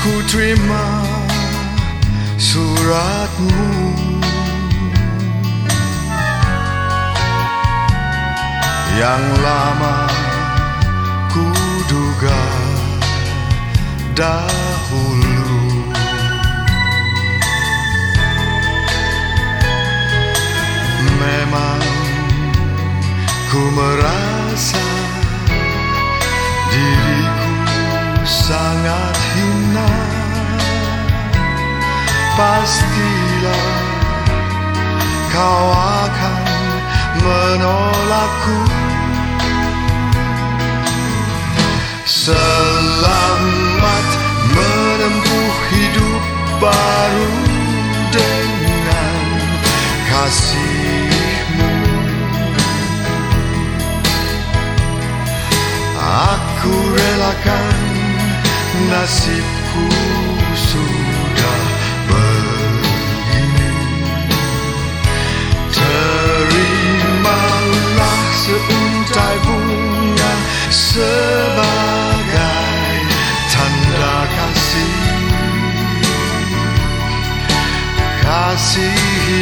ku terima suratmu. Yang lama ku duga dahulu Pastilah kau akan menolakku. Selamat menempuh hidup baru dengan kasihmu. Aku relakan nasibku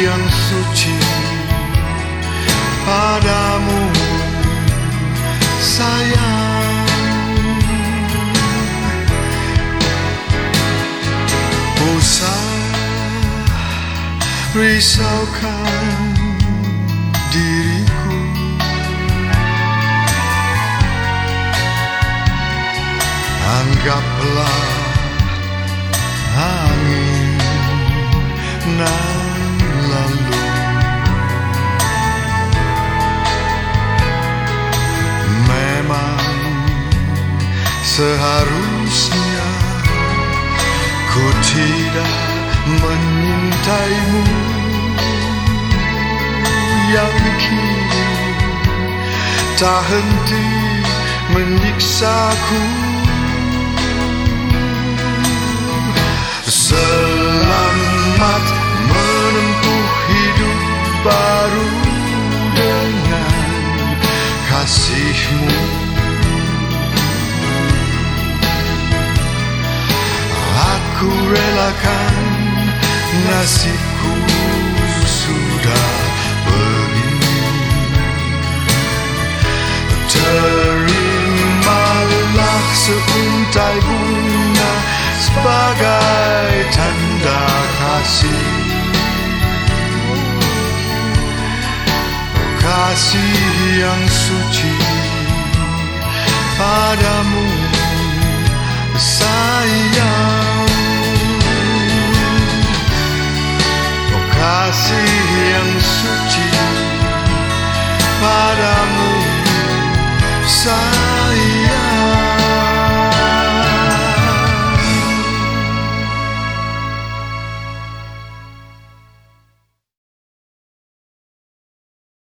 yang suci padamu sayang. Usah risaukan diriku. Anggaplah angin nan seharusnya ku tidak menyintaimu yang kini tak henti menyiksaku. Selamat menempuh hidup baru dengan kasihmu relakan nasibku sudah begini Terimalah seuntai bunga sebagai tanda kasih. Kasih yang suci